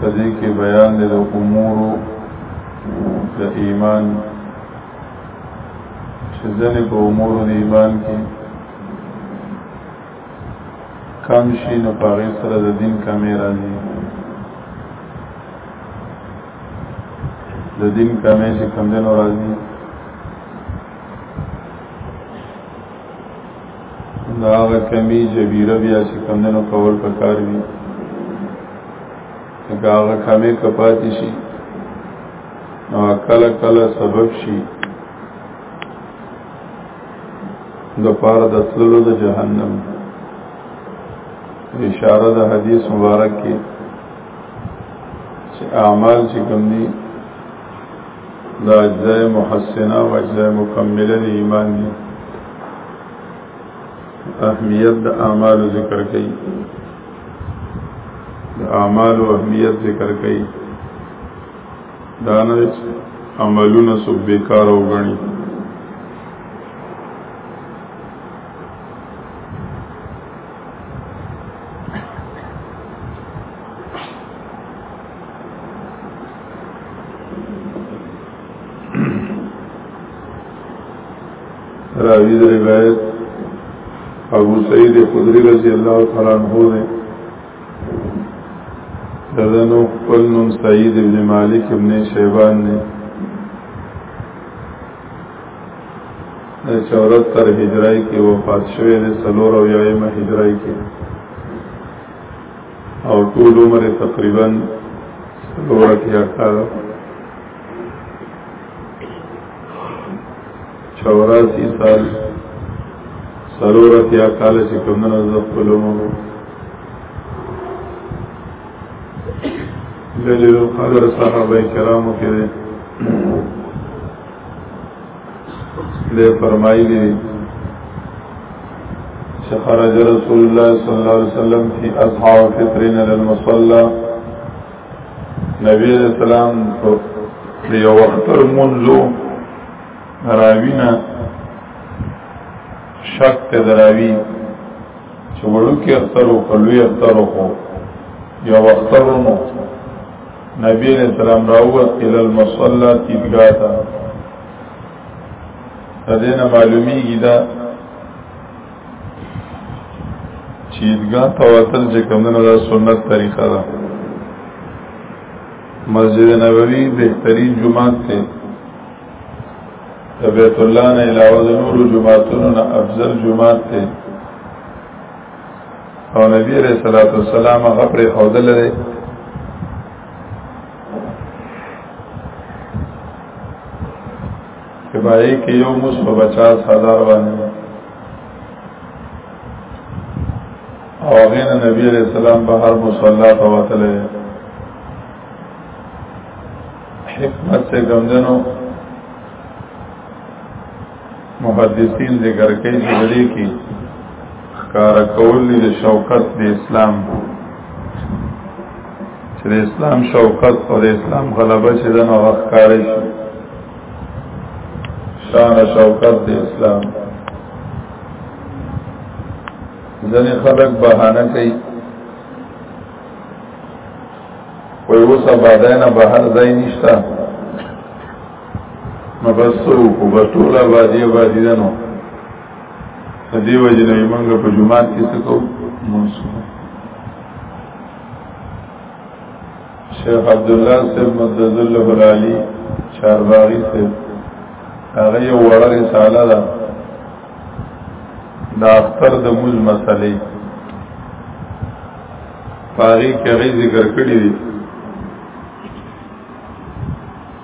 په دې کې بیان د امور د ایمان چې ځنې په امور د ایمان کې کم شي نو په هغې سره د دین کمې راځي د دین کمې چې کمدنو راځي دا هغه کمی جبیره بیا چې کمدنو کول پکار وي لکه هغه کمی که پاتې شي نو کله کله سبب شي د پاره د تللو د جهنم اشاره د حدیث مبارک کې چې اعمال چې کوم دي دا اجزای محسنه او اجزای مکمله دی ایمان دی اهمیت د اعمال ذکر کړي د اعمال او اهمیت ذکر کړي دا نه عملونه سو بیکار او غني راوی در روایت ابو سعید خدری رضی اللہ تعالی عنہ نے ددنو خپل نوم سعید ابن مالک ابن شیبان نے چورت تر هجرائی کې وفات شوه د سلور او یایمه هجرائی کې او ټول عمر تقریبا ورته اړتیا چوراسی سال سرور اتیا کال چې کومنه ز خپل عمر دلیل قدر صحابه کرامو کې دې فرمایي دي چې خرج رسول الله صلی الله علیه وسلم فی اصحاب فطرین للمصلى نبی اسلام په یو وخت منځو راوینا شک ته دراوی چې وړو کې اختر او کلوې اختر خو یو اختر نو نبی علیہ السلام راوت الى المصلى تیدگاه تا تدین معلومیږي دا چیدگاه تا وتل چې کومنه دا سنت طریقه ده مسجد نبوی بهترین جمعه ته بیت الله نه علاوه د نورو جمعهتونو نه افضل جمعه ته او نبی علیہ الصلوۃ والسلام هغه پر خودل لري چې باندې کې یو مس په 50000 باندې او هغه نبی علیہ السلام په هر مصلا ته وتلې حکمت سے گمجنو محدثین ذکر کوي چې دې کې کار کول دي د شوکت د اسلام چې د اسلام شوکت او د اسلام غلبه چې د نو وخت کار شي شان شوکت د اسلام ځنې خلک بهانه کوي وای اوس آبادای نه بهر ځای نشته مبسو کو بطول آبادی آبادی دنو فدی وجه نوی منگا پا جماعت کی سکو منسو شیخ عبداللہ سے مدد اللہ علی چارباغی سے هغه یو وړه رساله ده د اختر د موز مسلې پاری کې ذکر کړی دی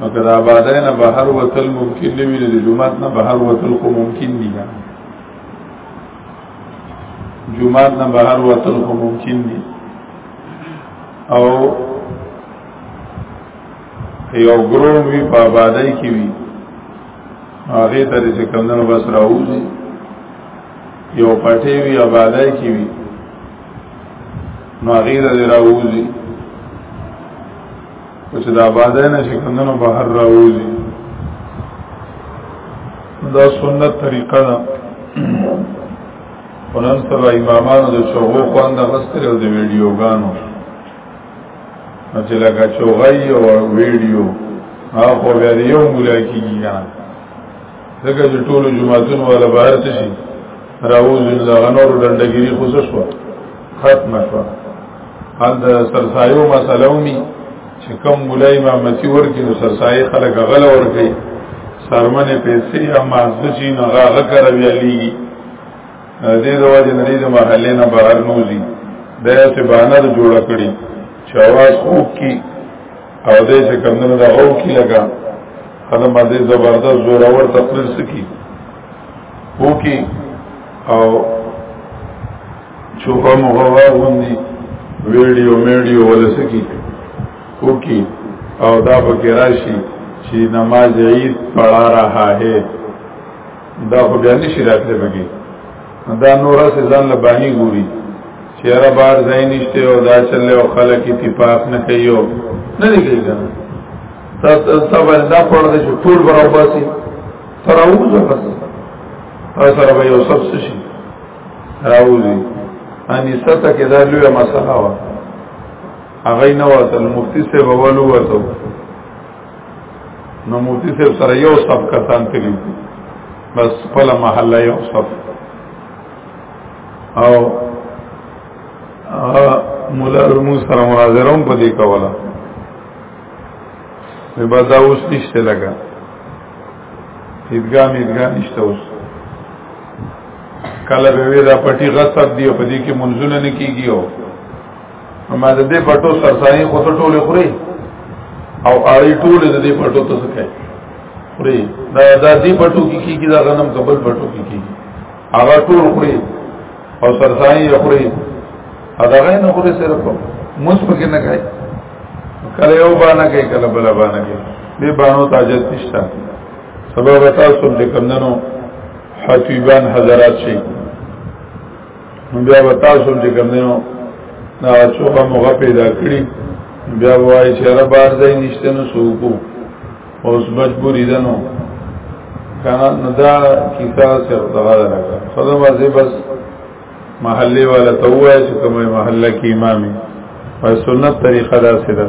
نو که د آبادۍ نه بهر وتل ممکن نه وي د جومات نه بهر وتل خو ممکن دي جومات نه بهر وتل خو ممکن دي او یو ګروم وی په آبادۍ کې وي هغه ته چې کمندونو بس راوځي یو پټې وی آبادۍ کې وي نو هغه ته راوځي او چې د آبادای نه چې کندنو بهر راوځي دا سنت طریقه ده ونن سبا امامانو د چوغو خوانده غستر او د ویډیوګانو چې لکه چوغی او ویډیو هغه خو بیا د یو مولا کېږي کنه ځکه چې ټولو جماعتونو والا بهر څه شي راوځي دغه نورو ډنډګیري خصوص شوه ختمه شوه ان د سرسایو مسله ومي چې کم مولای امامتي ورکې نو سرسای خلک غل ورکې سرمنې پیسې اما ځچی نه غاغه کوي علي دې د وجه نه دې محلې نه بهر نوځي د څه بانر جوړ کړي چې आवाज خوب کی او دې چې کمنو دا او کی لگا قدم دې زبردست زور اور تقریر سکی وو کی او چوپا مغوا غوندي ویډیو میډیو ولسکی وکي او دا پکې راشي چې نماز عید پڑھا رہا ہے دا خو بیا نشي راتلی پکې دا نور سه ځان له باندې ګوري چې را بار ځای نشته او دا چلې او خلک اتفاق نه کوي نه لګي دا تاسو سبا دا پړ دې ټول برابر سي تراوځه پس او سره به یو سب شي راوځي اني ستا کې دا لویه مسله و هغه نه وته مفتی سے بولو وته نو مفتی سے سره یو صف کسان تللی بس خپل محله یو صف او مولا رموز سره مناظره هم پدې کوله وی بدا اوس نشته لګا ادغام ادغام نشته اوس کله به وی دا پټي غصب دی په دې کې منځونه نه کیږي او ما د دې پټو سرسایي خو ته ټوله خوري او اړي ټوله د دې پټو ته څه کوي خوري دا د دې پټو کې کیږي دا غنم قبل پټو کې کیږي هغه ټول خوري او سرسایي خوري هغه نه خوري صرف موږ پکې نه کوي کله یو باندې کوي کله بل باندې کوي دې باندې تاجت نشته سبب تاسو دې کمندنو حتیبان حضرات شي نو بیا به تاسو چې کوم دی نو دا چوغه موغه پیدا کړی بیا وایي چې را بار ځای نشته نو سوکو اوس مجبوری ده نو کنه نو دا کیسه سره دغه ده خدای مزه بس محله والا ته وایي چې کومه محله کې امامي په سنت طریقه دا سره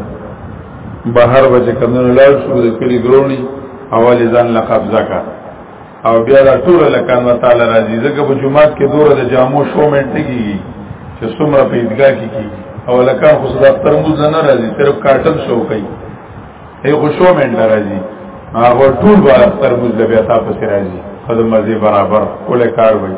بهر بچ کمنو لاړ شو د کلی ګرونی اول ځان لا قبضه کا او بیا را ټول لکان وتعالى راضي زګه په جمعات کې دوره د جامو شو منټ کیږي چې څومره په عیدګاه کې کیږي او لکان خو صدا تر موږ نه راضي صرف کاټن شو کوي ای خو شو منټ راضي هغه ټول به تر موږ بیا تاسو راضي خدمت برابر کوله کار وایي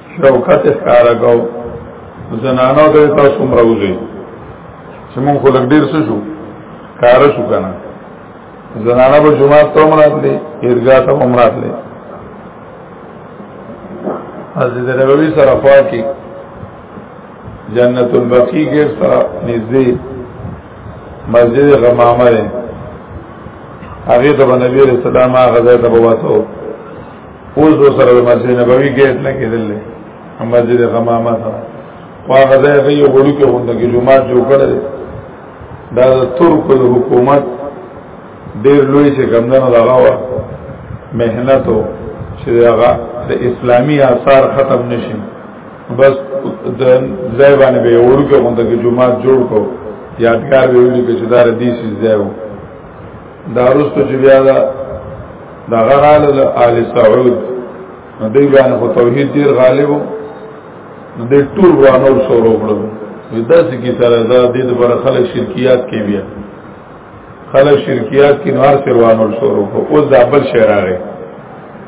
شوکت ښکارا کو زنانو ته تاسو مروزي چې مونږ خو لګ ډیر څه شو کار شو کنه زنانه به جمعه ته مراد دي ایرګا ته مراد دي حضرت نبوي سره خوا کې جنت البقیع کې سره نږدې مسجد غمامه ده هغه ته نبی رسول الله ما غزا ته بواسو اوس به سره د مسجد نبوي ګیټ نه کېدل دی مسجد غمامه سره واغه ځای کې یو غړو کې غونډه کې جمعه جوړ کړل دا د ترکو د حکومت ډېر لوی څه کمندنه دغه وا مهنت او چې هغه د اسلامي آثار ختم نشي بس د ځای باندې به وړو کې غونډه کې جمعه جوړ کو یادګار ویلي چې دا ردیسي ځای وو دا رستو چې بیا دا دا غرال آل سعود نو دی باندې خو توحید ډیر غالب نو دی ټول ورانو شروع کړو دا څه کی سره دا د دې پر خلک شرکیات کې بیا خلک شرکیات کې نار سره ورانو شروع کو اوس دا بل شعر راغی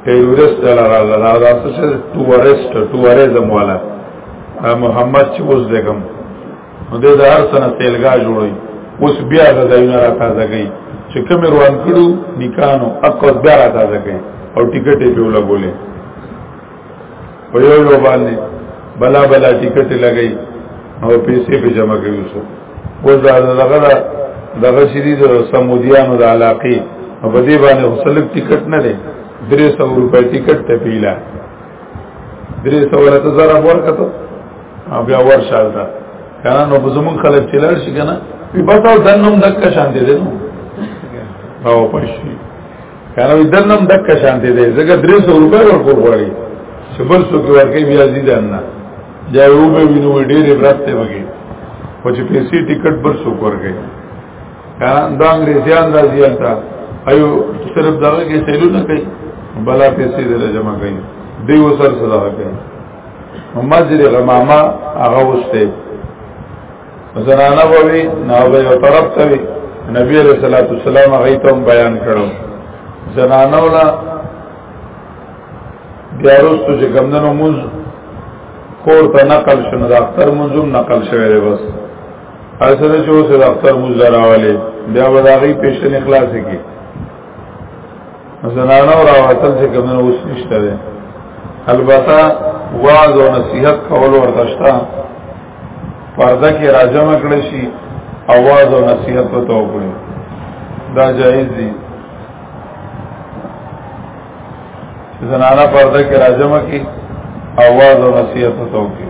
ټیرورست لاره لاره دا څه ټوریست ټوریزم والا محمد چې اوس دغم نو د هر سنه تیلګا جوړي اوس بیا د ځایونه را تازه کوي چې کوم روان کړو نکانو اقوس بیا را تازه کوي او ټیکټ یې په لګولې په یو یو باندې بلا بلا ټیکټ لګي او پیسې په جمع کوي وسو اوس دا دغه دغه شری د سمودیانو د علاقې په دې باندې خپل ټیکټ نه لري 300 روپے ټیکټ ته پیلا درې سوال ته زرا ورکته او بیا ورشال دا کنه نو بزمون خلک چلل شي کنه په بتاو دنم دک شان دي دي نو او پښي کنه دنم دک شان دي دي زګه 300 روپے ورکول غواړي چې بل څو کې ورکې بیا زیدان نه دا یو به وینو ډېر عبرت ته وږي خو چې پیسې ټیکټ بر څو ورکې کاران دا انګریزیان راځي البته ایو صرف دغه کې سیلونه کوي بلا پیسې دې جمع کوي دی وسر صدا کوي مسجد غمامه هغه وسته زنانه ووي نو به یو طرف ته وي نبی علیہ الصلوۃ والسلام هغه ته بیان کړو زنانه ولا بیا وروسته چې ګمندنو موږ کور ته نقل شنه د اختر منظوم نقل شوی دی بس اسره چې اوس د اختر موز راولې بیا به دا غي پیشن اخلاص کی زنانه او راوتل چې کوم اوس نشته ده البته واعظ او نصيحت کول ورته شته پرده کې راجم کړی شي اواز او نصيحت په تو کړی دا جایز دي زنانه پرده کې راجم کی اواز او نصيحت په تو کړی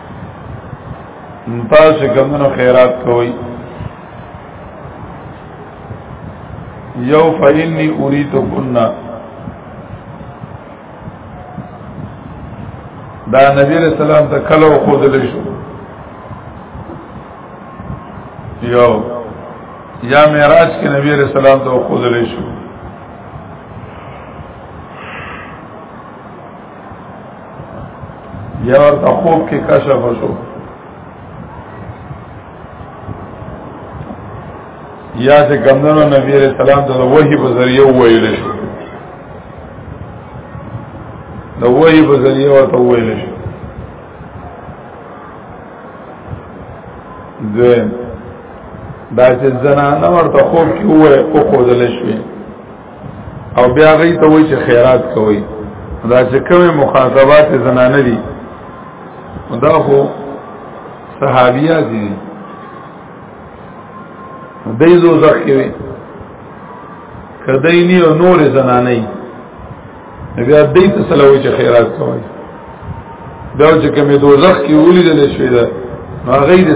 تاسو کومو خیرات کوئ یو فإني أريد كنا دا نبی علیہ السلام ته کله خودل شو یو یا معراج کې نبی علیہ السلام ته خودل شو یا ورته خوب کې کشف شو یا چې کمدنو نبی علیہ السلام ته د وحی په ذریعه وویل شو د وحی په ذریعه ورته وویل شو دویم دا چې زنانه ورته خوب کې وویل او خودل شوی او بیا غي ته وای چې خیرات کوي دا چې کومه مخاطبات زنانه دي دا خو صحابیا دي دای زو زخی وي کدی نی او نور زنانه بیا دې ته سلوي چې خیرات کوي دا چې کومه دوزخ کې ولیدل شوی دا هغه دې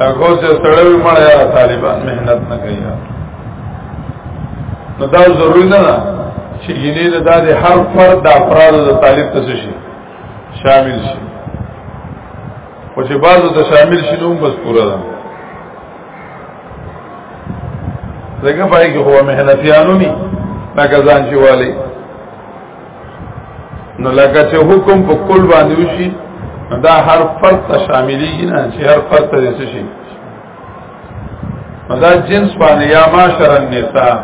هغه چې سړی مړ یا طالبان مهنت نه کوي نو دا ضروري نه ده چې ینې د دې هر فرد د افراد د طالب ته شي شامل شي او چې بعضو ته شامل شي نو بس پورا ده ځکه پای کې هو مهنتيانو ني لکه ځان چې والي نو لکه چې حکم په کل باندې وشي دا هر فرد ته شاملېږي نه چې هر فرد ته څه شي دا جنس باندې یا معاشر النساء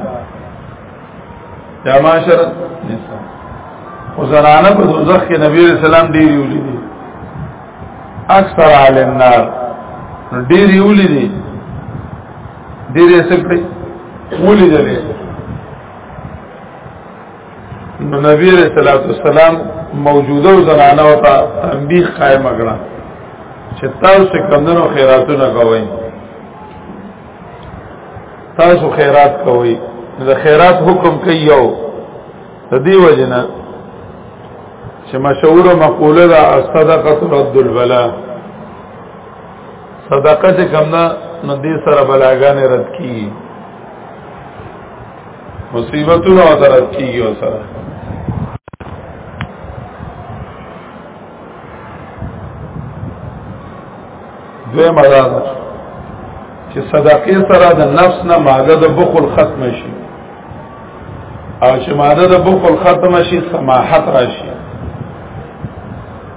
یا معاشر النساء او زنانه په دوزخ کې نبی رسول الله ډېر یو لیدي اکثر عال النار ډېر یو لیدي ډېر یې څه کړی ولې دلې نو نبی علیہ الصلوۃ والسلام موجوده زنانه او ته تنبیه قائم کړه چې تاسو کمنو خیراتونه کوئ تاسو خیرات کوئ د خیرات حکم کوي یو د دې وجنه چې مشهور مقوله ده صدقه رد البلا صدقه چې کمنه نو دې سره بلاګانې رد کیږي مصیبتونه او درد کیږي او سره دوی مدار چې صدقې سره د نفس نه ماده د بخل ختم شي او چې ماده د بخل ختم شي سماحت راشي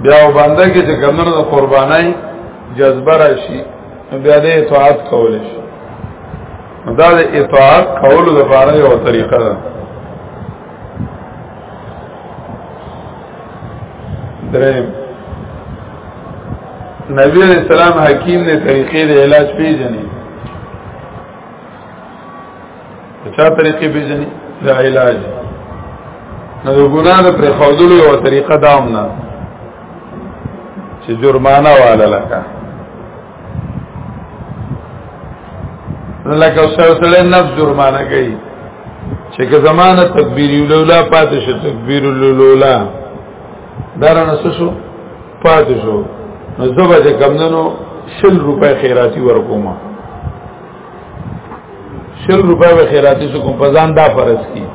بیا وبنده کې چې کمنو د قربانای جذبه راشي بیا دې اطاعت کول شي دا د اطاعت کولو د پاره یو طریقه ده دریم نبی علیہ السلام حکیم نے طریقې د علاج پیژنې چا طریقې پیژنې د علاج نو د ګناه د پر خودلو یو طریقه دام نه چې جرمانه والا لکه لکه سلسله نفس جرمانه کوي چې که زمانه تکبیر الاولا پاتې شو تکبیر الاولا درنه شو پاتې شو نو زبا چې کمندنو شل روپے خیراتی ورکوم شل روپے به خیراتی سو کوم پزان دا فرض کی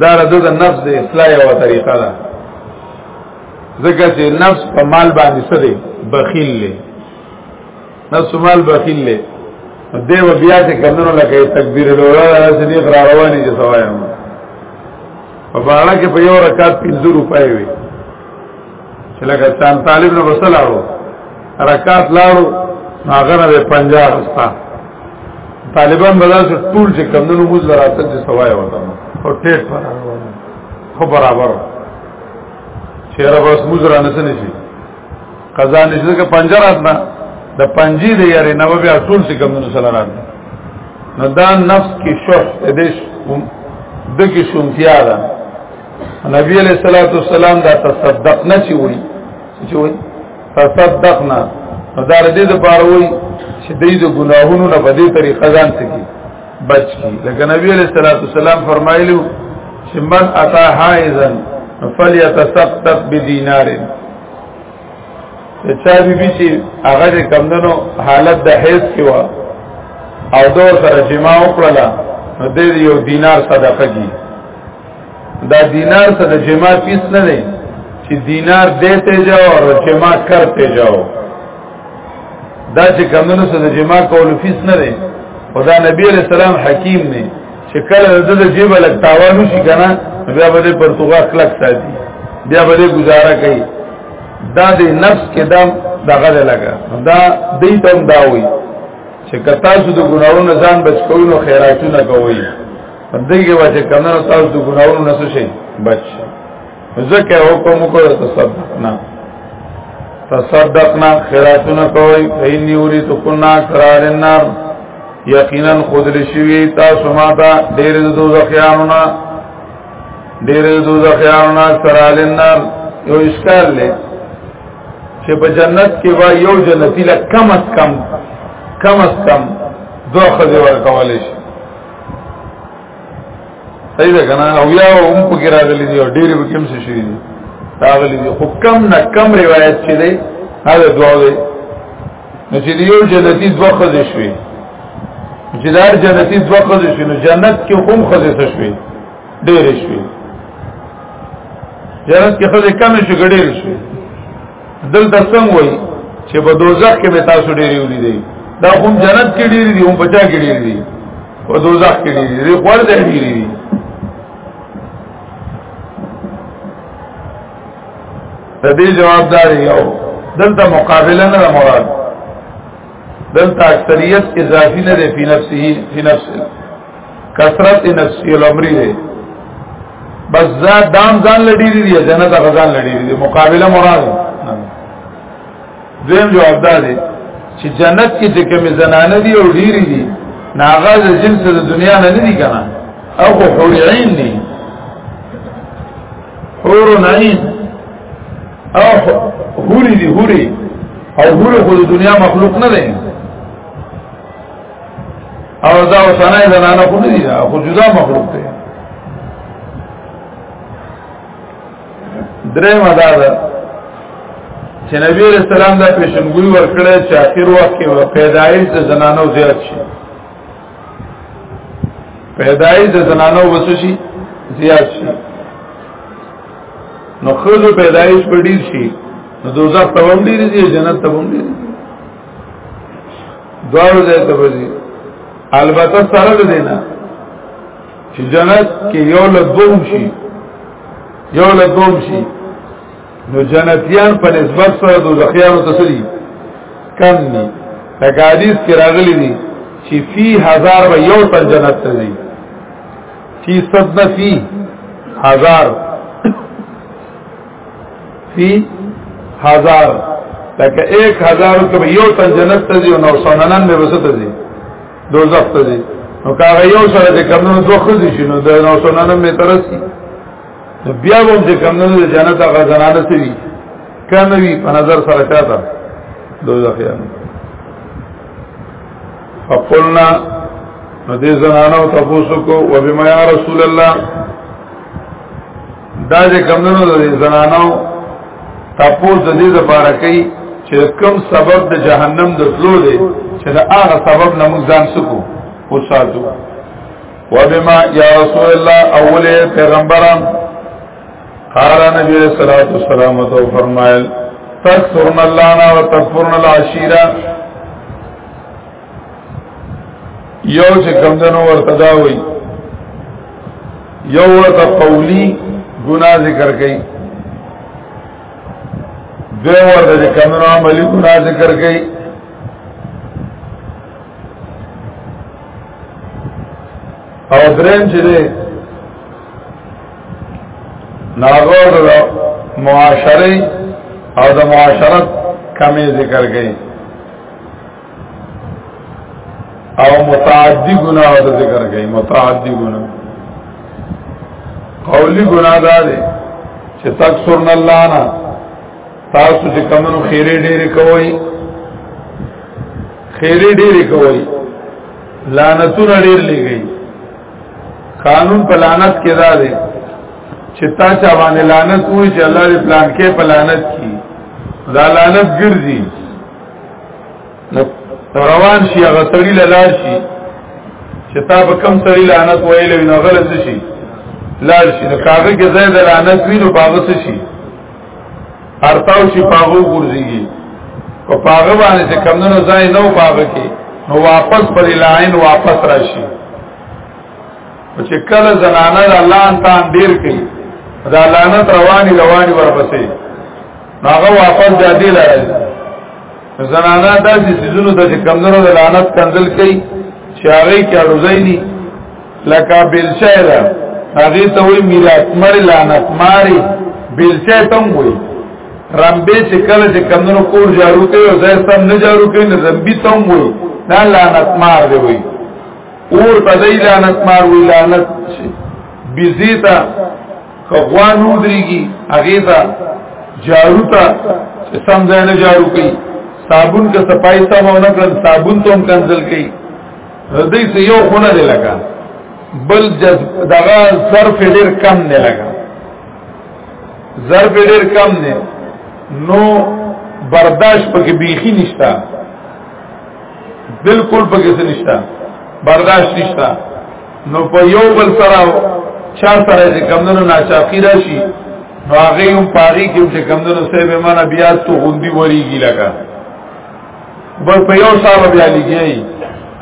دا رد د نفس د اصلاح او طریقه ده ځکه چې نفس په مال باندې سره بخیل لې نفس مال بخیل لې دیو بیا چې کمنو لکه تکبیر لورا سړي غرا رواني چې سوایم په بالا کې په یو رکعت 50 روپۍ وي چې لکه څان طالب نو وسلاړو رکعت لاړو هغه نه 50 وستا طالبان بدل ټول چې کمنو موږ لراته چې سوایم او ټیټ پر روان خو برابر چیرې بس مزرا نه سنې شي قضا نشته کې پنجرات نه د پنجي دی یاري نه بیا ټول څه کوم نه سره راځي نو دا نفس کې شوه دې د کې شونتیا ده نبی علیہ الصلوۃ والسلام دا تصدق نه چی وای چې وای تصدقنا دا دې د پاره وای چې دې د ګناهونو نه په دې طریقه ځان سکی بچ کی لکه نبی علیہ الصلوۃ والسلام فرمایلو چې من اتا حائزا فلیتسقط بدینار چا بی بی چې هغه کمندنو حالت د حیض کې و او دو سره جما وکړه نو دې یو دینار صدقه کی دا دینار سره جما پیس نه دی چې دینار دیتے جاؤ اور جما کرتے جاؤ دا چې کمونو سره د جما کول فیس نه دی او دا نبی علیہ السلام حکیم دی چې کله د جیب لک تاوانو شي کنه بیا به پرتګا کلک ساتي بیا به گزاره کوي دا د نفس کې دم دغه لګا دا دې تم دا وي چې کتا سو د ګناونو ځان بچ کوی نو خیراتونه کوي دغه وجه کمنو تاسو د ګناونو نسو شي بچ ځکه حکم وکړ تصدقنا تصدقنا خیراتونه کوي فین یوري تو کنا قرار النار یقینا خود لشوی تاسو ماته ډېر د دوزخیانونه ډېر د دوزخیانونه قرار النار یو اشکال لې چې په جنت کې وا یو جنتی لا کم از کم کم از کم دوه خځې ورکول شي صحیح ده کنه او یا هم په کې راغلي دي او ډېر به کم څه شي دي راغلي دي خو کم نه کم روایت چې دی هغه دوا دی نو چې یو جنتی دوه خزې شوي چې دار جنتی دوه خزې شوي نو جنت کې هم خزې څه شوي ډېر شوي جنت کې خزې کم شي ګډېر شوي دلته څنګه وای چې په دوزخ کې به تاسو ډېر یو دي دا هم جنت کې ډېر دي هم بچا کې ډېر دي په دوزخ کې ډېر دي خور دې ډېر دي د دې جوابدار یو دلته مقابله نه مراد دلته اکثریت اضافي نه دی په نفسه په نفسه کثرت نفسی الامری دی بس ذات دام ځان لډی دی جنت غزان لډی دی مقابله مراد دویم جواب دا دی چې جنت کې چې کوم زنانه دي او ډیری دي ناغه د جنس د دنیا نه نه دي کنه او خو حور عین دي حور عین او حوری دي حوری او حور خو د دنیا مخلوق نه دي او دا وسنه زنانه خو نه دي خو جدا مخلوق دی درې مدا ده چې نبی رسول الله دا پیشنګوي ورکړی چې اخر وخت کې پیدایش د زنانو زیات شي پیدایش د زنانو وسو شي زیات شي نو خود پیدایش په ډیر شي نو دوزخ ته هم ډیر دي جنت ته هم ډیر دي دوارو ځای ته بځي البته سره د دینه چې جنت کې یو له دوم شي یو له دوم شي نو جنتیان په نسبت سره دوزخیانو ته سړي کم دي لکه حدیث کې راغلي دي چې فی هزار و یو تن جنت ته ځي فی صد نه فی هزار فی هزار لکه 1000 کې یو تن جنت ته ځي او 999 به وسته ځي دوزخ ته ځي نو کاغه یو سره د کمنو دوه خزي شنو د 999 به ترسي بیا هم چې کمنو د جنت هغه زنانه سوي کموي په نظر سره چاته دوزخ یې فقلنا نو دې زنانو تاسو کو وبما یا رسول الله دا چې کمونو د زنانو تاسو د دې لپاره کوي چې کوم سبب د جهنم د تلو دی چې دا هغه سبب نه موږ ځان سکو او ساتو وبما یا رسول الله اوله پیغمبران قال نبی صلی الله علیه وسلم تو فرمایل تکثرن اللعنا وتکفرن العشیرہ یو چې کمدنو ورته دا وي یو ورته قولی ګناه ذکر کوي دوی ورته چې کمدنو عملی ګناه ذکر کوي او درین چې دی ناغور دا معاشره او دا معاشرت کمی ذکر گئی او متعدی گناہ دا ذکر گئی متعدی گناہ قولی گناہ دا دے چه تکسرن اللہ نا تاسو چه کمنو خیره دیر کوئی خیره دیر کوئی لانتون دیر لی گئی قانون په لعنت کې دا دی چې تا چا باندې لعنت وای چې الله دې پلان کې په لعنت کی دا لعنت ګرځي روان شي هغه سړی لاړ شي چې تا به کم سړی لعنت ویل وي نو غلط شي لاړ شي نو کاغه کې ځای د لعنت وي نو باغ شي ارتاو شي پاغو ګرځيږي او پاغه باندې چې کمونو ځای نو پاغ کې نو واپس پر لاین واپس راشي او چې کله زنانه الله ان تان ډیر کوي دا لعنت رواني رواني ورپسې هغه واپس جادي لړل زنانا داسې سيزونو ته چې کمزورو د لعنت کنزل کوي چې هغه کې اړوځي نه لکه بلچه ده هغه ته وی میرات مړ لعنت ماري بلچه تم وی رمبه چې کله چې کمزورو کور جارو کوي او ځای سم نه جارو کوي نه رمبي تم وی دا لعنت مار دی وی اور په دې لعنت مار وی لعنت بيزيتا کغوان ودریږي هغه ته جارو ته سم ځای نه جارو کوي صابون که صفای سم او نه کړل صابون ته هم کنزل کوي دې سه یو خونه دی لگا بل جذب دغه ظرف ډیر کم نه لگا ظرف ډیر کم نه نو برداشت پکې بیخي نشتا بالکل پکې نشتا برداشت نشتا نو په یو بل سره چا سره چې کمندونو ناچاقی راشي نو هغه هم پاغي کې چې کمندونو سه به معنا بیا تو غوندي وریږي لگا بس په یو سال بیا لګي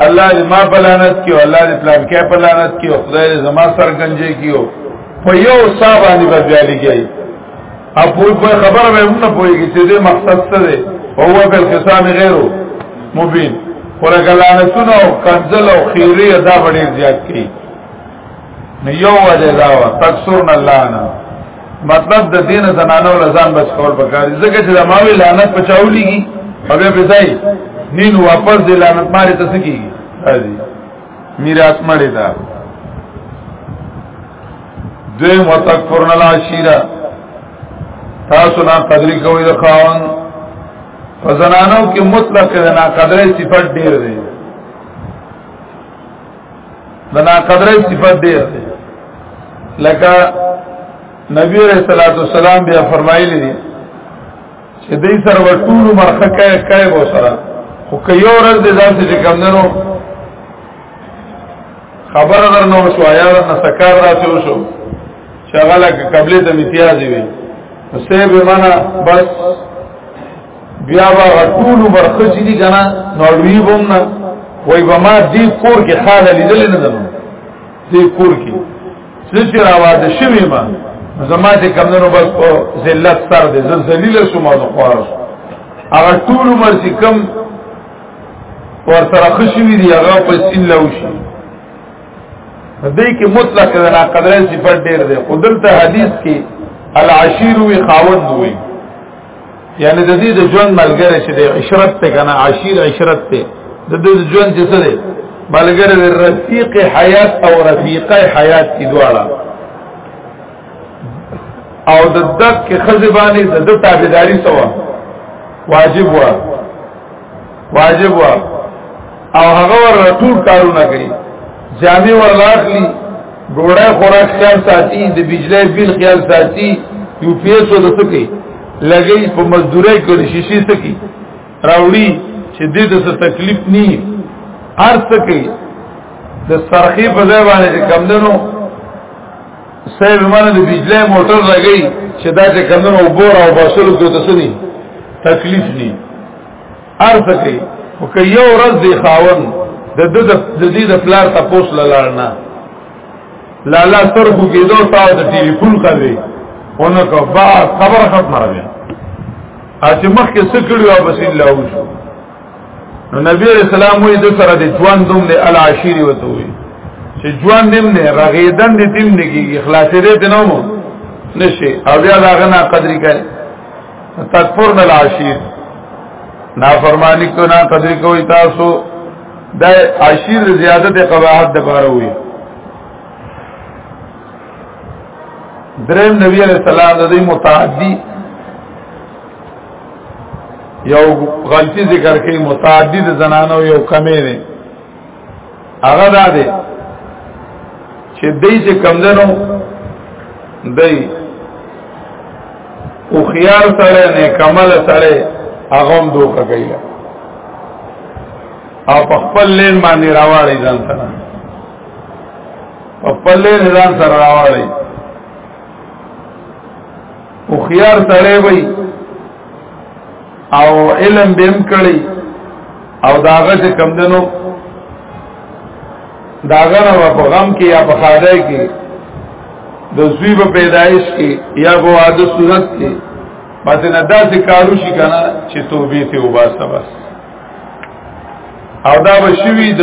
الله دې ما بلانت کیو الله دې پلان کې بلانت کیو خدای دې زما سر گنجي کیو په یو سال باندې بیا لګي اپوی په خبره به موږ نه پوهیږي چې دې مقصد څه دی او هو په خصام غیرو مبین خورا کلانتون او کنزل او خیری ادا بڑی زیاد کی نیو وجه داوا تکسرن اللہ نا مطلب د دین زنانو لزان بچ کول پکاري ځکه چې د ماوی لعنت پچاولېږي او بیا په ځای نین واپس د لعنت ماري تسکیږي راځي میراث مړی دا دویم وتکفرن العشیره تاسو نه قدرې کوئ د خاون په زنانو کې مطلق د نه قدرې صفت ډیر دی د نه قدرې صفت ډیر دی لکه نبی رسول الله سلام بیا فرمایلی دی چې دې سره ټول مرخه کوي کوي وو سره خو که یو ورځ دې ځان چې کمندنو خبر در نو شو یا در نسکار را شو شو شغله قبله ته امتیازي وي سه به معنا بس بیا با ټول برخه چې دي کنه نو وی بم نه وای به ما دې کور کې خال لیدل نه دنو دې کور کې چې راواده شوی ما زما دې کمنو بس په ذلت سر دې ذلیل شوم او خوار هغه ټول مرسي کم ورسره خشوی دی هغه په سین لوشي دې کې مطلق د ناقدره صفت ډېر دی خو دلته حدیث کې العشیر وی خاوند وی یعنی د دې د ژوند ملګری چې د عشرت ته کنه عشیر عشرت ته د دې د ژوند چې څه دی ملګری د رفیق حیات او رفیقه حیات کی دواړه او د دک خزبانی د تابعداري سوا واجب وا واجب وا او هغه ور ټول کارونه کوي جامع ور راخلی ډوړه خوراک خیال ساتي د بجلی بل خیال ساتي یو پیسو د سکی لګي په مزدوري کې د شیشې سکی راوړي چې دې د څه تکلیف ني هر سکی د سرخی په ځای باندې کم دنو صاحب مانه د بجلی موټر لګی چې دا چې کمنو وبور او باسلو کې تسنی تکلیف ني ارته کوي او که یو ورځ دی خاون د د د دې د پلار تاسو لاله نه لالا سر کو کې دوه تاسو د ټلیفون کوي اونو کو با خبر ختمه راځي اته مخ کې سکړو او بسیل لاو شو نو نبی علیہ السلام وی د سره د ژوند دوم د العشیر وته وی چې ژوند دیم نه رغیدن د دین نه کیږي اخلاصې دې نه مو نشي او بیا دا غنا قدرې کوي تکفر نه العشیر نافرمانی کو نه قدرې کوي تاسو د عشیر زیادت قواعد د بار وی دریم نبی علیہ السلام د دې متعدی یو غلطی ذکر کوي متعدد زنانو یو کمی دی هغه دا دی چې دای چې کم دنو دای او خيار سره نه کمل سره هغه هم دوکه کوي او په خپل لین باندې راوړی ځان سره په خپل لین ځان سره راوړی او خيار سره وي او علم بهم کړی او داغه چې کم دنو داغه نو په غم کې یا په خاده کې د زوی په پیدایش کې یا په واده صورت کې پس نه داسې کارو شي کنه چې توبې ته وباسه بس او دا بشوی د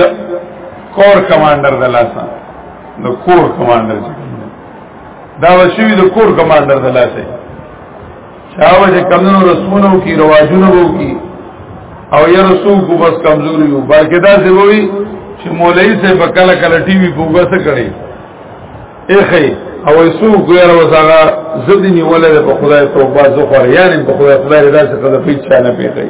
کور کمانډر د لاسه د کور کمانډر چې دا وشوی د کور کمانډر د لاسه شاوه چې کمونو رسمونو کی رواجونو وو کی او یا رسول کو بس کمزوري وو بلکې دا څه وی چې مولای سے په کله کله ټي وي پوګه څه کړي اخی او ایسو ګویر وسغه زدی نیولې په خدای توبه زو خور یانم په خدای خدای رضا څخه د پیچ چانه پیږي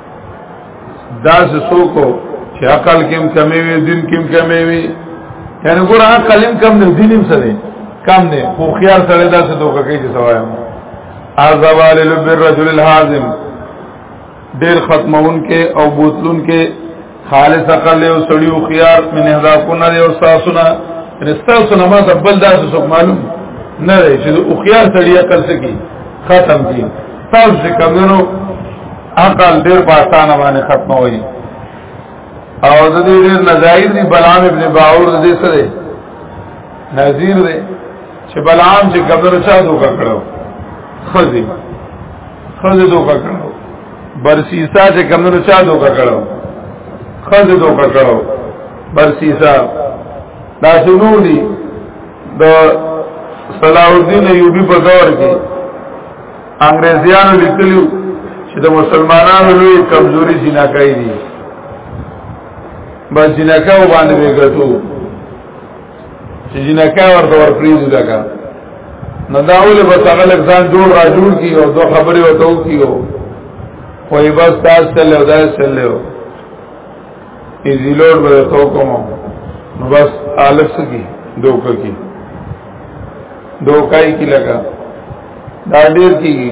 دا څه سوکو چې عقل کم کمې وي دین کم کمې وي یعنی ګور عقل کم کم نه دین هم سره کم نه خو خيار سره دا څه دوکه کوي چې سوایم ازوال لب الرجل الحازم ډیر ختمون کې او بوتلون کې خالص عقل یو سړی او خيار من هدا کو نه یو ساسونه رستا سونه ما بل داس سو معلوم نه دی چې او خيار سړی عقل سکی ختم کی تاسو چې کمنو عقل ډیر په اسانه باندې ختم وایي او د دې ډیر نظایر دی بلام ابن باور دې سره نظیر دی چې بلعام چې کمنو چا دوکا کړو خزی خزی دوکا کړو برسیسا چې کمنو چا دوکا کړو خزی دوکا کړو برسیسا دا شنو دي د صلاح الدین ایوبی په دور کې انګريزیانو لیکلو چې د مسلمانانو لوی کمزوري جناکای دي بس جناکاو باندې وګټو چې جنکا ورته ورپریزو لګا نو دا ولې به څنګه لږ ځان جوړ را جوړ کی او دوه خبرې وته وکیو خو یې بس تاسو ته له دای سره ای زیلور به تو کوم نو بس الف سکی دوک کی دوکای کی لگا دا ډیر کیږي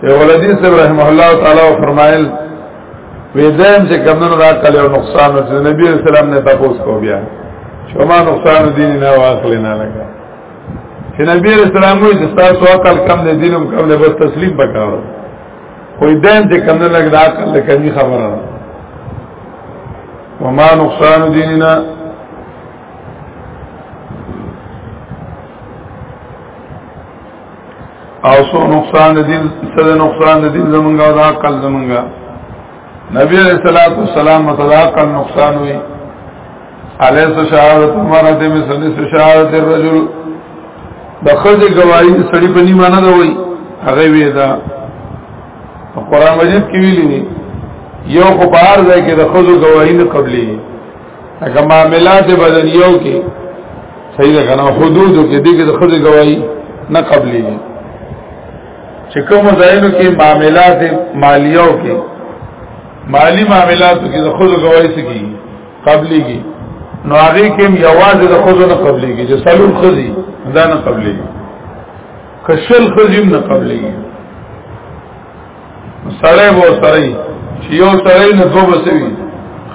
شیخ الحدیث صاحب رحمه الله تعالی فرمایل وی دیم چې کمنو دا کله او نقصان چې نبی رسول الله نه تاسو کو بیا شما نقصان دین نه واخل نه لگا چې نبی رسول الله موږ چې تاسو عقل کم نه دینم کم نه بس تسلیم وکړو خو دیم چې کمنو لګ دا عقل کمی خبره وما نقصان دیننا او سو نقصان د دین سره نقصان د دین زمونږه او د عقل زمونږه نبی علیہ الصلوۃ والسلام متلاق نقصان وی علیس شهادت مرات مثل شهادت الرجل د خځه گواہی سړی په نیمه نه دوی هغه وی دا قرآن مجید کې ویلي یو خو بار ځای کې د خځو گواہی نه قبلي اګه معاملات بدنیو کې صحیح ده کنه حدود کې دغه د خځه گواہی نه قبلي چې کوم ځایونو کې معاملات مالیو کې مالی معاملاتو کې د خځه گواہی سکی قبلي کې نو هغه کې یوازې د خځو نه قبلي کې چې سلو خزي دا نه قبلي کشل خزي نه قبلي سړی وو سړی چې یو سړی نه دوه بسوي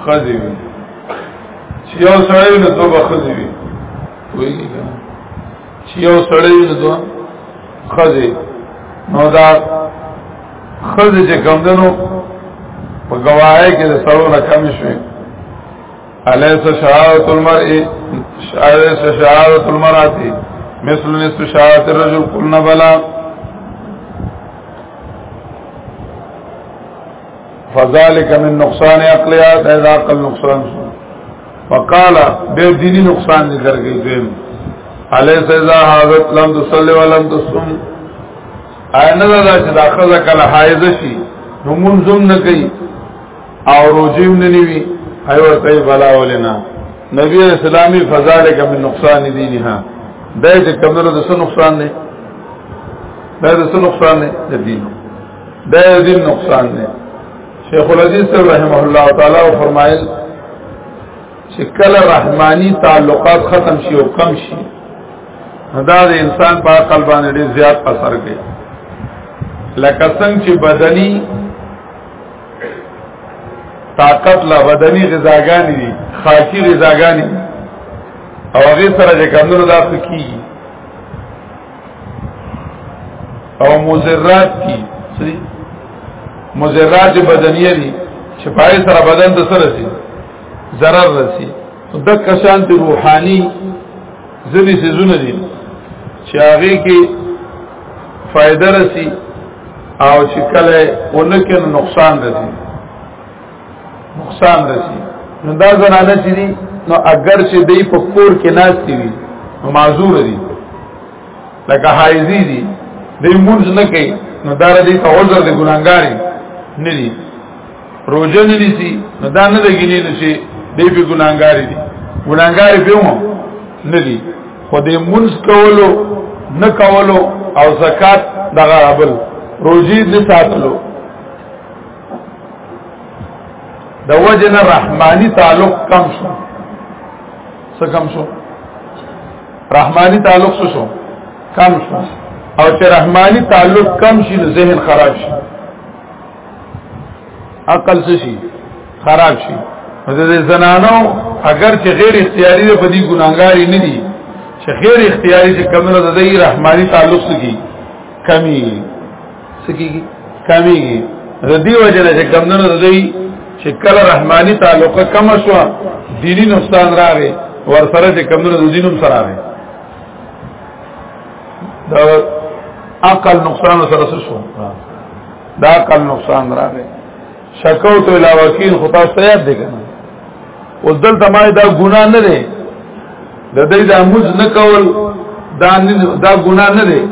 خځې وي چې یو سړی نه دوه بخځې وي وایي چې یو سړی نه دوه خځې نو دا خځې چې کم دنو په گواهی کې د سړو نه کم شوي الیس شهادت المرء الیس شهادت المرأه مثل نصف شهادت الرجل قلنا بلا فذلك من نقصان عقلیا دا عقل نقصان شو فقال به دینی نقصان ذکر کوي دیم الیس اذا حاضت لم تصلي ولم تصم اینه دا چې دا خزه کله حایز شي نو منظم نه کوي او روجیم نه نیوي ایو ته بلا ولنا نبی اسلامي فذلك من نقصان دینها دا چې کمنو د څه نقصان نه دا د څه نقصان نه د دین دا د دین نقصان نه شیخ الحدیث رحمه الله تعالی فرمایل چې کله رحمانی تعلقات ختم شي او کم شي دا د انسان په عقل باندې ډیر زیات اثر کوي لکه څنګه چې بدني طاقت لا بدني غذاګانی دي خاکی غذاګانی او هغه سره چې کمنو دا څه کیږي او مزرات کی سری مزرات بدنیه دي چې پای سره بدن ته سره سي zarar رسی د کسان ته روحاني ځنی سيزونه دي چې هغه کې فائدہ رسی او چې کله ونکه نقصان رسی نقصان رسی نو دا زنانه چې دي نو اگر چې دی په کور کې ناشتي وي نو معذور دي لکه حایزي دي دی مونږ نه کوي نو دا ردی ته عذر دي ګناګاری نه دي روزه نه دي نو دا نه دی ګینې نو چې دی په ګناګاری دي ګناګاری په مو نه دي خو دې مونږ کولو نه کولو او زکات دغه ابل روزي نه ساتلو د وجن رحمانی تعلق کم شو څه کم شو رحمانی تعلق څه شو کم شو او چې رحمانی تعلق کم شي نو ذهن خراب شي عقل څه شي خراب شي د زنانو اگر چې غیر اختیاري په دې ګناګاری نه دي چې غیر اختیاري چې کمنه د دې رحماني تعلق سکی کمی سکی کمیږي ردی وجنه چې کمندونو ردی چې کله رحماني تعلق کم شو دینی نقصان راغی ور سره چې کمندونو د دینوم سره راغی دا عقل نقصان سره شو دا عقل نقصان راغی شکوت الى وکیل خدا سیاد دی کنه اوس دلته ما دا ګنا نه دی د دې د موز نه کول دا دا ګنا نه دی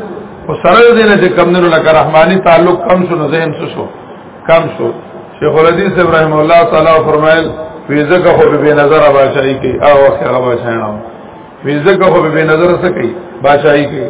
او سره دې نه چې کم نه لکه رحماني تعلق کم شو نو ذهن څه شو کم شو شیخ الحدیث ابراهیم الله تعالی فرمایل ویزکه خو به نظر بادشاہي کوي او وخت هغه بادشاہي نه ویزکه خو به نظر څه کوي بادشاہي کوي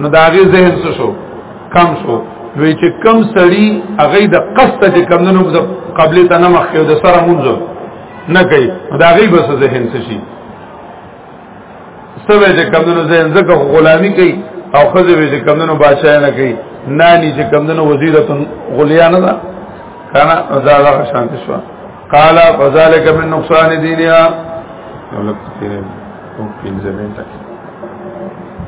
نو دا غي ذهن څه شو کم شو نو چې کم سړی هغه د قصد چې کم نه نو قبلې ته نه مخ یو د سره مونږ نه کوي دا غي بس ذهن څه شي سوي چې کم نه ذهن زکه غلامی کوي او خزه به چې کم نه بادشاہ نه کوي نانی چې کم نه وزیرت غلیا نه ده کنه دا دا شانت شو قال فذلك من نقصان دینیا ولکه تیرې او پینځه منټه